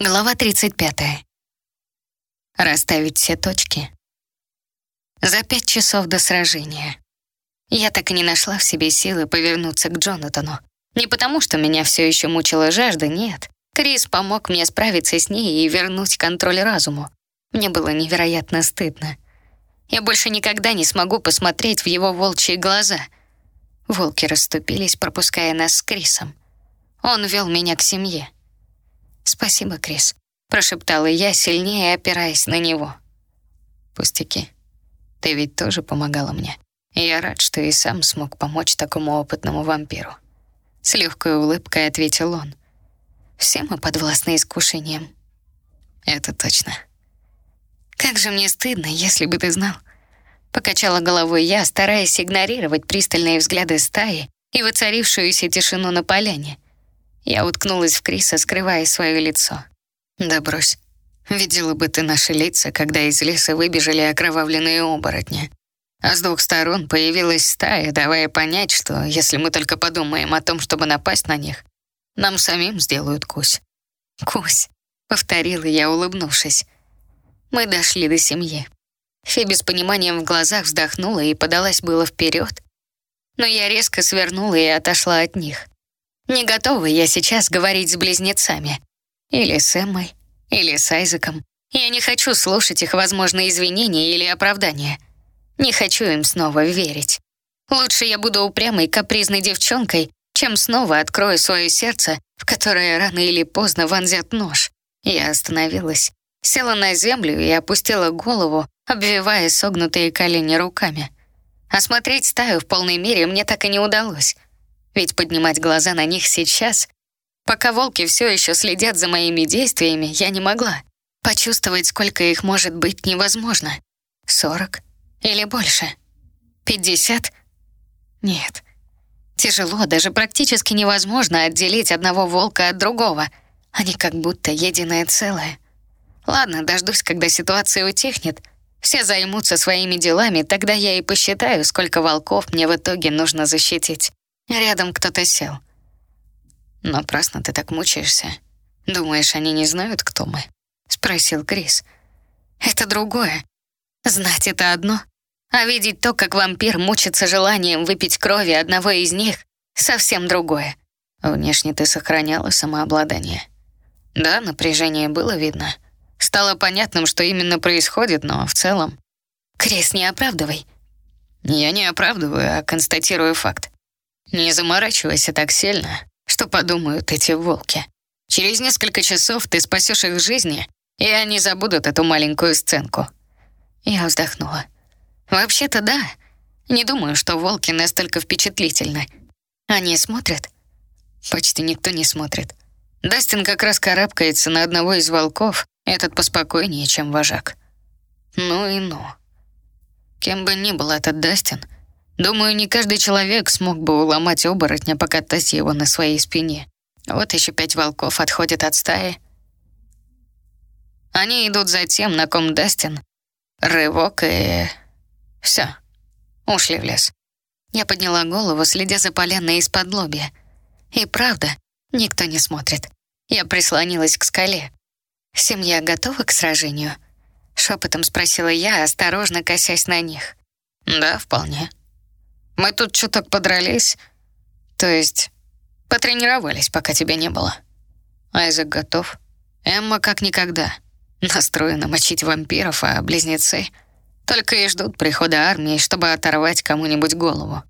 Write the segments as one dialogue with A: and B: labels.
A: Глава 35. Расставить все точки. За пять часов до сражения. Я так и не нашла в себе силы повернуться к Джонатану. Не потому, что меня все еще мучила жажда, нет. Крис помог мне справиться с ней и вернуть контроль разуму. Мне было невероятно стыдно. Я больше никогда не смогу посмотреть в его волчьи глаза. Волки расступились, пропуская нас с Крисом. Он вел меня к семье. «Спасибо, Крис», — прошептала я, сильнее опираясь на него. «Пустяки. Ты ведь тоже помогала мне. Я рад, что и сам смог помочь такому опытному вампиру». С легкой улыбкой ответил он. «Все мы подвластны искушениям». «Это точно». «Как же мне стыдно, если бы ты знал». Покачала головой я, стараясь игнорировать пристальные взгляды стаи и воцарившуюся тишину на поляне. Я уткнулась в Криса, скрывая свое лицо. «Да брось. Видела бы ты наши лица, когда из леса выбежали окровавленные оборотни. А с двух сторон появилась стая, давая понять, что если мы только подумаем о том, чтобы напасть на них, нам самим сделают кусь». «Кусь», — повторила я, улыбнувшись. Мы дошли до семьи. Феби с пониманием в глазах вздохнула и подалась было вперед, но я резко свернула и отошла от них. Не готова я сейчас говорить с близнецами. Или с Эммой, или с Айзеком. Я не хочу слушать их возможные извинения или оправдания. Не хочу им снова верить. Лучше я буду упрямой, капризной девчонкой, чем снова открою свое сердце, в которое рано или поздно вонзят нож. Я остановилась, села на землю и опустила голову, обвивая согнутые колени руками. Осмотреть стаю в полной мере мне так и не удалось. Ведь поднимать глаза на них сейчас, пока волки все еще следят за моими действиями, я не могла. Почувствовать, сколько их может быть, невозможно. Сорок или больше? Пятьдесят? Нет. Тяжело, даже практически невозможно отделить одного волка от другого. Они как будто единое целое. Ладно, дождусь, когда ситуация утихнет. Все займутся своими делами, тогда я и посчитаю, сколько волков мне в итоге нужно защитить. Рядом кто-то сел. «Напрасно ты так мучаешься. Думаешь, они не знают, кто мы?» — спросил Крис. «Это другое. Знать это одно, а видеть то, как вампир мучится желанием выпить крови одного из них, совсем другое. Внешне ты сохраняла самообладание. Да, напряжение было видно. Стало понятным, что именно происходит, но в целом... Крис, не оправдывай. Я не оправдываю, а констатирую факт. Не заморачивайся так сильно, что подумают эти волки. Через несколько часов ты спасешь их жизни, и они забудут эту маленькую сценку. Я вздохнула. Вообще-то да. Не думаю, что волки настолько впечатлительны. Они смотрят? Почти никто не смотрит. Дастин как раз карабкается на одного из волков, этот поспокойнее, чем вожак. Ну и ну. Кем бы ни был этот Дастин, Думаю, не каждый человек смог бы уломать оборотня, покатать его на своей спине. Вот еще пять волков отходят от стаи. Они идут за тем, на ком Дастин. Рывок и... все. Ушли в лес. Я подняла голову, следя за поляной из-под лобья. И правда, никто не смотрит. Я прислонилась к скале. «Семья готова к сражению?» Шепотом спросила я, осторожно косясь на них. «Да, вполне», мы тут чуток подрались, то есть потренировались, пока тебя не было. Айзек готов. Эмма как никогда. Настроена мочить вампиров, а близнецы только и ждут прихода армии, чтобы оторвать кому-нибудь голову.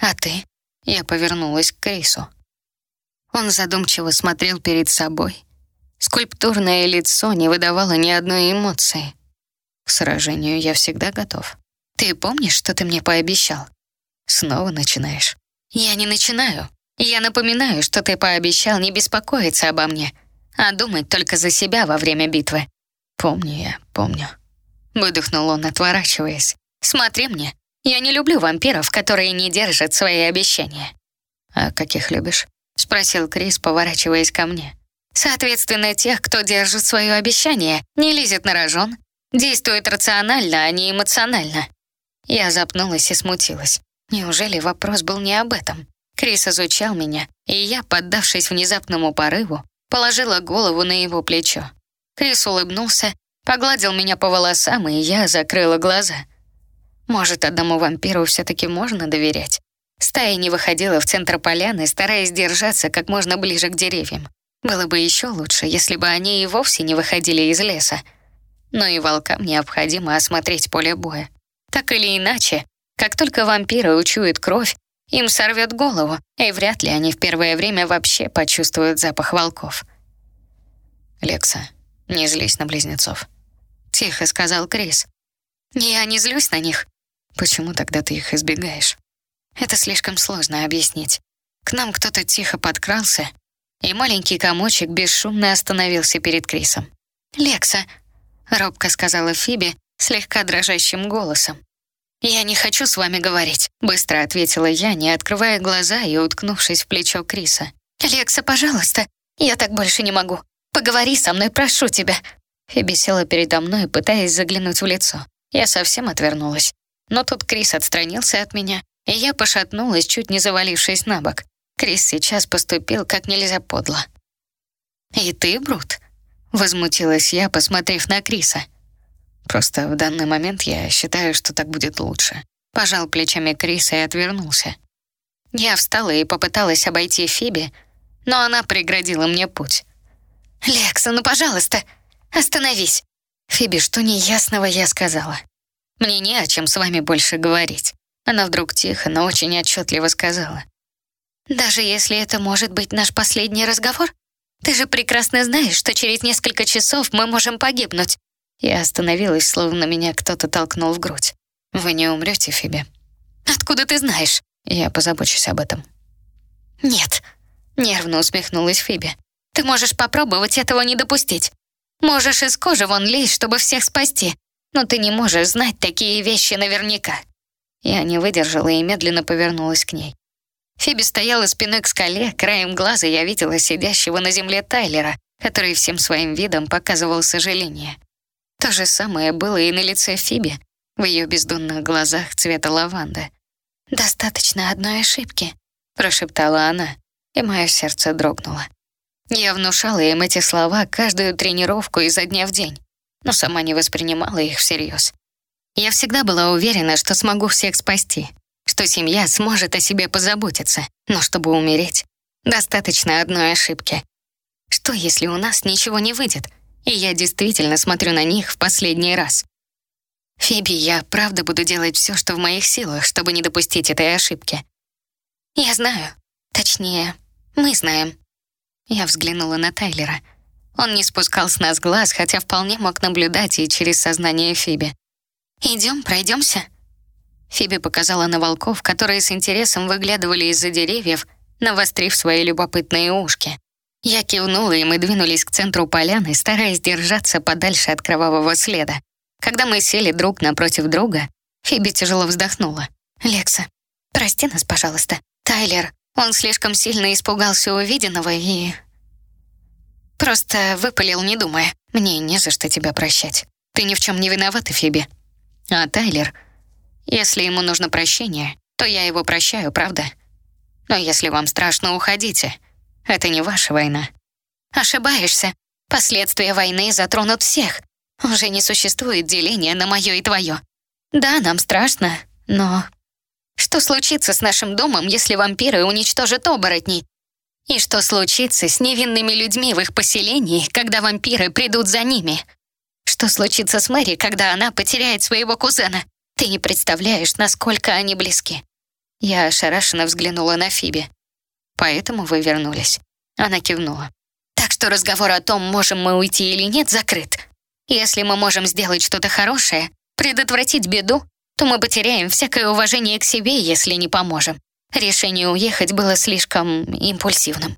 A: А ты? Я повернулась к Крису. Он задумчиво смотрел перед собой. Скульптурное лицо не выдавало ни одной эмоции. К сражению я всегда готов. Ты помнишь, что ты мне пообещал? Снова начинаешь. Я не начинаю. Я напоминаю, что ты пообещал не беспокоиться обо мне, а думать только за себя во время битвы. Помню я, помню. Выдохнул он, отворачиваясь. Смотри мне. Я не люблю вампиров, которые не держат свои обещания. А каких любишь? Спросил Крис, поворачиваясь ко мне. Соответственно, тех, кто держит свое обещание, не лезет на рожон, действует рационально, а не эмоционально. Я запнулась и смутилась. Неужели вопрос был не об этом? Крис изучал меня, и я, поддавшись внезапному порыву, положила голову на его плечо. Крис улыбнулся, погладил меня по волосам, и я закрыла глаза. Может, одному вампиру все-таки можно доверять? Стая не выходила в центр поляны, стараясь держаться как можно ближе к деревьям. Было бы еще лучше, если бы они и вовсе не выходили из леса. Но и волкам необходимо осмотреть поле боя. Так или иначе, как только вампиры учуют кровь, им сорвет голову, и вряд ли они в первое время вообще почувствуют запах волков.
B: «Лекса, не злись на близнецов», —
A: тихо сказал Крис. «Я не злюсь на них».
B: «Почему тогда ты их избегаешь?»
A: Это слишком сложно объяснить. К нам кто-то тихо подкрался, и маленький комочек бесшумно остановился перед Крисом. «Лекса», — робко сказала Фиби слегка дрожащим голосом. «Я не хочу с вами говорить», — быстро ответила я, не открывая глаза и уткнувшись в плечо Криса. «Лекса, пожалуйста, я так больше не могу. Поговори со мной, прошу тебя». Фиби села передо мной, пытаясь заглянуть в лицо. Я совсем отвернулась. Но тут Крис отстранился от меня, и я пошатнулась, чуть не завалившись на бок. Крис сейчас поступил как нельзя подло. «И ты, Брут?» — возмутилась я, посмотрев на Криса.
B: Просто в данный момент я считаю, что так будет лучше.
A: Пожал плечами Криса и отвернулся. Я встала и попыталась обойти Фиби, но она преградила мне путь. «Лекса, ну, пожалуйста, остановись!» «Фиби, что неясного я сказала? Мне не о чем с вами больше говорить». Она вдруг тихо, но очень отчетливо сказала. «Даже если это может быть наш последний разговор, ты же прекрасно знаешь, что через несколько часов мы можем погибнуть. Я остановилась, словно меня кто-то толкнул в грудь.
B: «Вы не умрете, Фиби?»
A: «Откуда ты знаешь?»
B: «Я позабочусь об этом».
A: «Нет», — нервно усмехнулась Фиби. «Ты можешь попробовать этого не допустить. Можешь из кожи вон лезть, чтобы всех спасти, но ты не можешь знать такие вещи наверняка». Я не выдержала и медленно повернулась к ней. Фиби стояла спиной к скале, краем глаза я видела сидящего на земле Тайлера, который всем своим видом показывал сожаление. То же самое было и на лице Фиби, в ее бездонных глазах цвета лаванды. «Достаточно одной ошибки», — прошептала она, и мое сердце дрогнуло. Я внушала им эти слова каждую тренировку изо дня в день, но сама не воспринимала их всерьез. Я всегда была уверена, что смогу всех спасти, что семья сможет о себе позаботиться, но чтобы умереть, достаточно одной ошибки. Что, если у нас ничего не выйдет — и я действительно смотрю на них в последний раз. Фиби, я правда буду делать все, что в моих силах, чтобы не допустить этой ошибки. Я знаю. Точнее, мы знаем. Я взглянула на Тайлера. Он не спускал с нас глаз, хотя вполне мог наблюдать и через сознание Фиби. «Идем, пройдемся?» Фиби показала на волков, которые с интересом выглядывали из-за деревьев, навострив свои любопытные ушки. Я кивнула, и мы двинулись к центру поляны, стараясь держаться подальше от кровавого следа. Когда мы сели друг напротив друга, Фиби тяжело вздохнула. «Лекса, прости нас, пожалуйста. Тайлер, он слишком сильно испугался увиденного и...» Просто выпалил, не думая. «Мне не за что тебя прощать. Ты ни в чем не виновата, Фиби. А Тайлер, если ему нужно прощение, то я его прощаю, правда? Но если вам страшно, уходите. Это не ваша война. Ошибаешься. Последствия войны затронут всех. Уже не существует деления на мое и твое. Да, нам страшно, но... Что случится с нашим домом, если вампиры уничтожат оборотней? И что случится с невинными людьми в их поселении, когда вампиры придут за ними? Что случится с Мэри, когда она потеряет своего кузена? Ты не представляешь, насколько они близки. Я ошарашенно взглянула на Фиби. Поэтому вы вернулись». Она кивнула. «Так что разговор о том, можем мы уйти или нет, закрыт. Если мы можем сделать что-то хорошее, предотвратить беду, то мы потеряем всякое уважение к себе, если не поможем. Решение уехать было слишком импульсивным.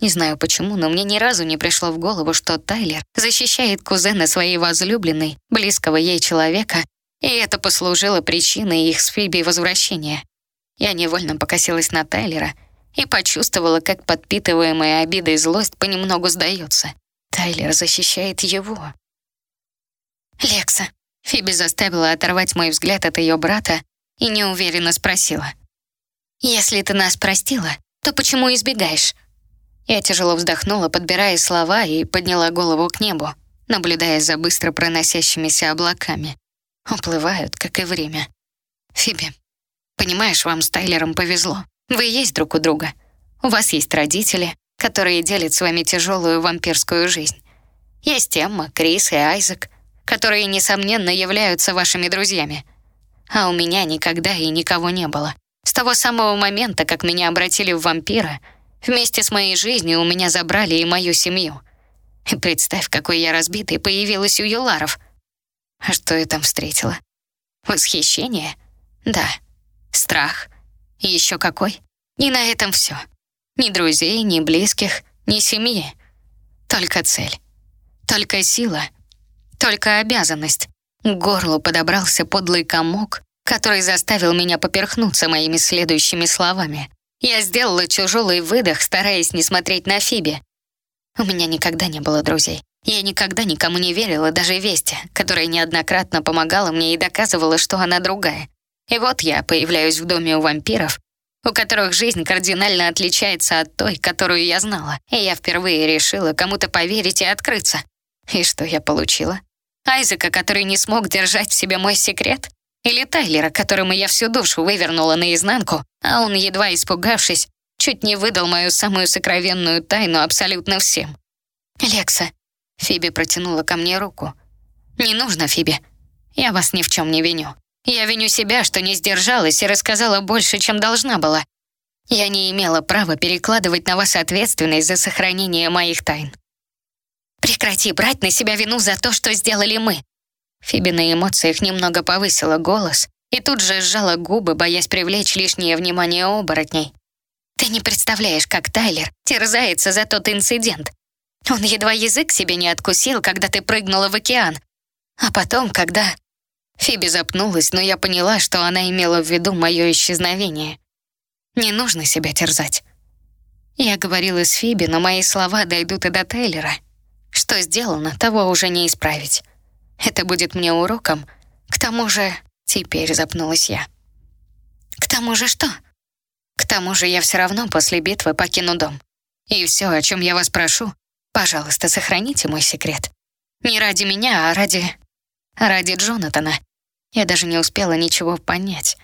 A: Не знаю почему, но мне ни разу не пришло в голову, что Тайлер защищает кузена своей возлюбленной, близкого ей человека, и это послужило причиной их с Фиби возвращения. Я невольно покосилась на Тайлера — и почувствовала, как подпитываемая обидой злость понемногу сдается. Тайлер защищает его. «Лекса», — Фиби заставила оторвать мой взгляд от ее брата и неуверенно спросила. «Если ты нас простила, то почему избегаешь?» Я тяжело вздохнула, подбирая слова, и подняла голову к небу, наблюдая за быстро проносящимися облаками. Уплывают, как и время. Фиби, понимаешь, вам с Тайлером повезло. Вы есть друг у друга. У вас есть родители, которые делят с вами тяжелую вампирскую жизнь. Есть Эмма, Крис и Айзек, которые, несомненно, являются вашими друзьями. А у меня никогда и никого не было. С того самого момента, как меня обратили в вампира, вместе с моей жизнью у меня забрали и мою семью. И представь, какой я разбитый появилась у Юларов. А что я там встретила? Восхищение? Да. Страх? Еще какой? И на этом все. Ни друзей, ни близких, ни семьи. Только цель. Только сила. Только обязанность. К горлу подобрался подлый комок, который заставил меня поперхнуться моими следующими словами. Я сделала тяжелый выдох, стараясь не смотреть на Фиби. У меня никогда не было друзей. Я никогда никому не верила, даже Весте, которая неоднократно помогала мне и доказывала, что она другая. И вот я появляюсь в доме у вампиров, у которых жизнь кардинально отличается от той, которую я знала. И я впервые решила кому-то поверить и открыться. И что я получила? Айзека, который не смог держать в себе мой секрет? Или Тайлера, которому я всю душу вывернула наизнанку, а он, едва испугавшись, чуть не выдал мою самую сокровенную тайну абсолютно всем. «Лекса», — Фиби протянула ко мне руку. «Не нужно, Фиби. Я вас ни в чем не виню. Я виню себя, что не сдержалась и рассказала больше, чем должна была. Я не имела права перекладывать на вас ответственность за сохранение моих тайн. Прекрати брать на себя вину за то, что сделали мы. Фиби на эмоциях немного повысила голос и тут же сжала губы, боясь привлечь лишнее внимание оборотней. Ты не представляешь, как Тайлер терзается за тот инцидент. Он едва язык себе не откусил, когда ты прыгнула в океан. А потом, когда... Фиби запнулась, но я поняла, что она имела в виду мое исчезновение. Не нужно себя терзать. Я говорила с Фиби, но мои слова дойдут и до Тейлера. Что сделано, того уже не исправить. Это будет мне уроком. К тому же, теперь запнулась я. К тому же что? К тому же я все равно после битвы покину дом. И все, о чем я вас прошу, пожалуйста, сохраните мой секрет. Не ради меня, а ради... ради Джонатана. Я даже не успела ничего понять.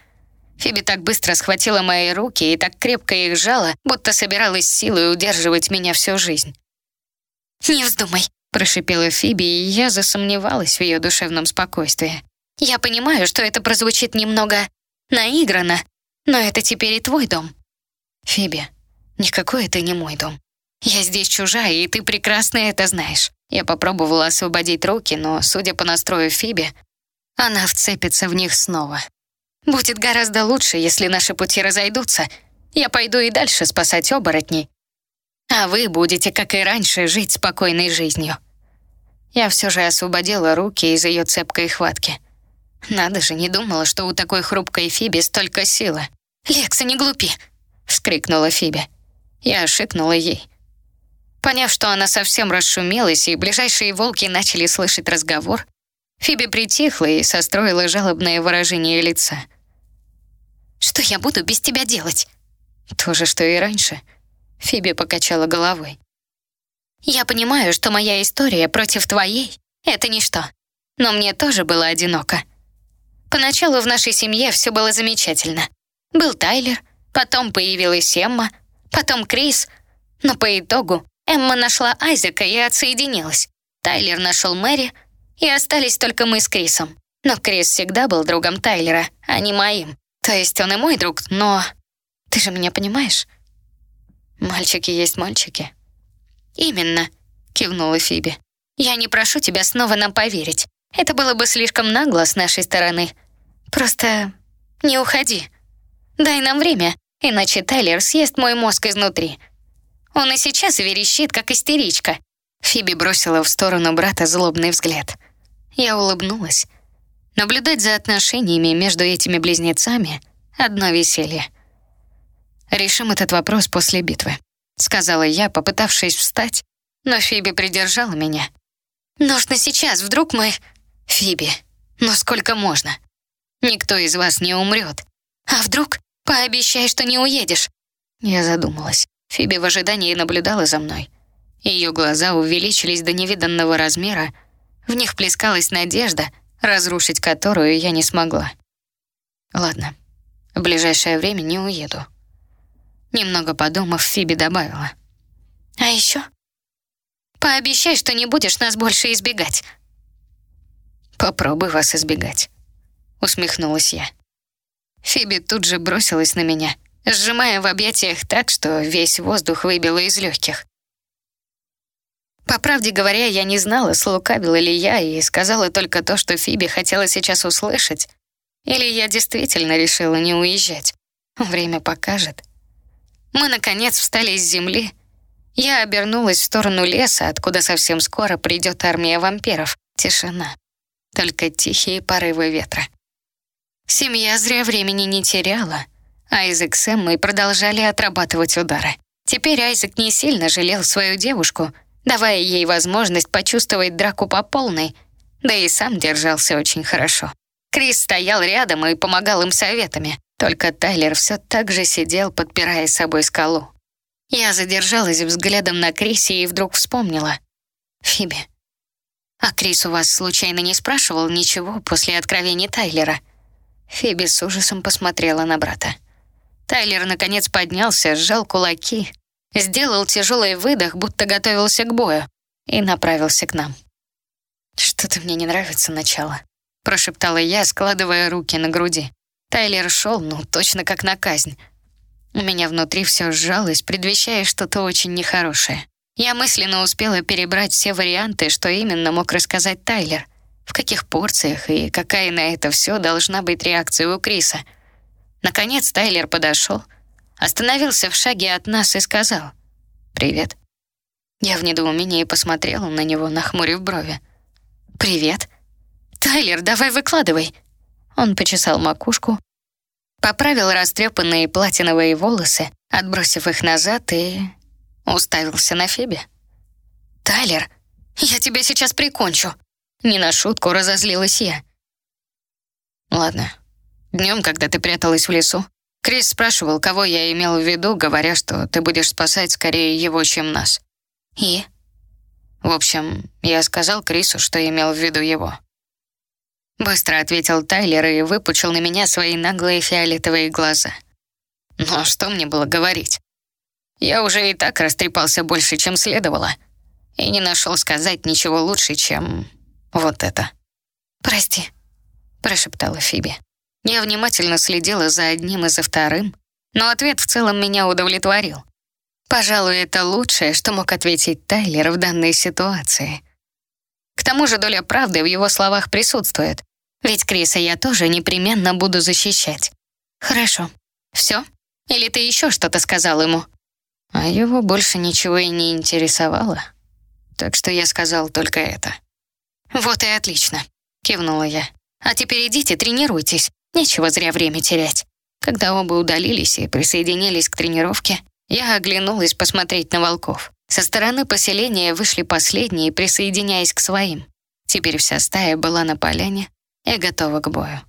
A: Фиби так быстро схватила мои руки и так крепко их сжала, будто собиралась силой удерживать меня всю жизнь. «Не вздумай», — прошипела Фиби, и я засомневалась в ее душевном спокойствии. «Я понимаю, что это прозвучит немного наигранно, но это теперь и твой дом». «Фиби, никакой это не мой дом. Я здесь чужая, и ты прекрасно это знаешь». Я попробовала освободить руки, но, судя по настрою Фиби, она вцепится в них снова. «Будет гораздо лучше, если наши пути разойдутся. Я пойду и дальше спасать оборотней. А вы будете, как и раньше, жить спокойной жизнью». Я все же освободила руки из ее цепкой хватки. Надо же, не думала, что у такой хрупкой Фиби столько силы. «Лекса, не глупи!» — вскрикнула Фиби. Я шикнула ей. Поняв, что она совсем расшумелась, и ближайшие волки начали слышать разговор, Фиби притихла и состроила жалобное выражение лица. «Что я буду без тебя делать?» «То же, что и раньше», — Фиби покачала головой. «Я понимаю, что моя история против твоей — это ничто, но мне тоже было одиноко. Поначалу в нашей семье все было замечательно. Был Тайлер, потом появилась Эмма, потом Крис, но по итогу Эмма нашла Айзека и отсоединилась. Тайлер нашел Мэри, и остались только мы с Крисом. Но Крис всегда был другом Тайлера, а не моим. То есть он и мой друг, но... Ты же меня понимаешь? Мальчики есть мальчики. Именно, кивнула Фиби. Я не прошу тебя снова нам поверить. Это было бы слишком нагло с нашей стороны. Просто не уходи. Дай нам время, иначе Тайлер съест мой мозг изнутри. Он и сейчас верещит, как истеричка. Фиби бросила в сторону брата злобный взгляд. Я улыбнулась. Наблюдать за отношениями между этими близнецами — одно веселье. «Решим этот вопрос после битвы», — сказала я, попытавшись встать, но Фиби придержала меня. «Нужно сейчас, вдруг мы...» «Фиби, но сколько можно? Никто из вас не умрет. А вдруг? Пообещай, что не уедешь». Я задумалась. Фиби в ожидании наблюдала за мной. Ее глаза увеличились до невиданного размера, в них плескалась надежда, разрушить которую я не смогла. Ладно, в ближайшее время не уеду. Немного подумав, Фиби добавила. А еще пообещай, что не будешь нас больше избегать. Попробуй вас избегать, усмехнулась я. Фиби тут же бросилась на меня, сжимая в объятиях так, что весь воздух выбило из легких. По правде говоря, я не знала, слукавила ли я, и сказала только то, что Фиби хотела сейчас услышать. Или я действительно решила не уезжать. Время покажет. Мы, наконец, встали с земли. Я обернулась в сторону леса, откуда совсем скоро придет армия вампиров. Тишина. Только тихие порывы ветра. Семья зря времени не теряла. Айзек с Эммой продолжали отрабатывать удары. Теперь Айзек не сильно жалел свою девушку, давая ей возможность почувствовать драку по полной, да и сам держался очень хорошо. Крис стоял рядом и помогал им советами, только Тайлер все так же сидел, подпирая собой скалу. Я задержалась взглядом на Крисе и вдруг вспомнила. «Фиби, а Крис у вас случайно не спрашивал ничего после откровений Тайлера?» Фиби с ужасом посмотрела на брата. Тайлер наконец поднялся, сжал кулаки, сделал тяжелый выдох, будто готовился к бою, и направился к нам. «Что-то мне не нравится начало», — прошептала я, складывая руки на груди. Тайлер шел, ну, точно как на казнь. У меня внутри все сжалось, предвещая что-то очень нехорошее. Я мысленно успела перебрать все варианты, что именно мог рассказать Тайлер, в каких порциях и какая на это все должна быть реакция у Криса. Наконец Тайлер подошел, остановился в шаге от нас и сказал «Привет». Я в недоумении посмотрела на него, нахмурив брови. «Привет?» «Тайлер, давай выкладывай!» Он почесал макушку, поправил растрепанные платиновые волосы, отбросив их назад и уставился на Фиби. «Тайлер, я тебя сейчас прикончу!» Не на шутку разозлилась я. «Ладно. Днем, когда ты пряталась в лесу, Крис спрашивал, кого я имел в виду, говоря, что ты будешь спасать скорее его, чем нас. И? В общем, я сказал Крису, что имел в виду его. Быстро ответил Тайлер и выпучил на меня свои наглые фиолетовые глаза. Ну а что мне было говорить? Я уже и так растрепался больше, чем следовало, и не нашел сказать ничего лучше, чем вот это. «Прости», — прошептала Фиби. Я внимательно следила за одним и за вторым, но ответ в целом меня удовлетворил. Пожалуй, это лучшее, что мог ответить Тайлер в данной ситуации. К тому же доля правды в его словах присутствует. Ведь Криса я тоже непременно буду защищать. Хорошо. Все? Или ты еще что-то сказал ему? А его больше ничего и не интересовало. Так что я сказал только это. Вот и отлично, кивнула я. А теперь идите, тренируйтесь. Нечего зря время терять. Когда оба удалились и присоединились к тренировке, я оглянулась посмотреть на волков. Со стороны поселения вышли последние, присоединяясь к своим. Теперь вся стая была на поляне, и готова к бою.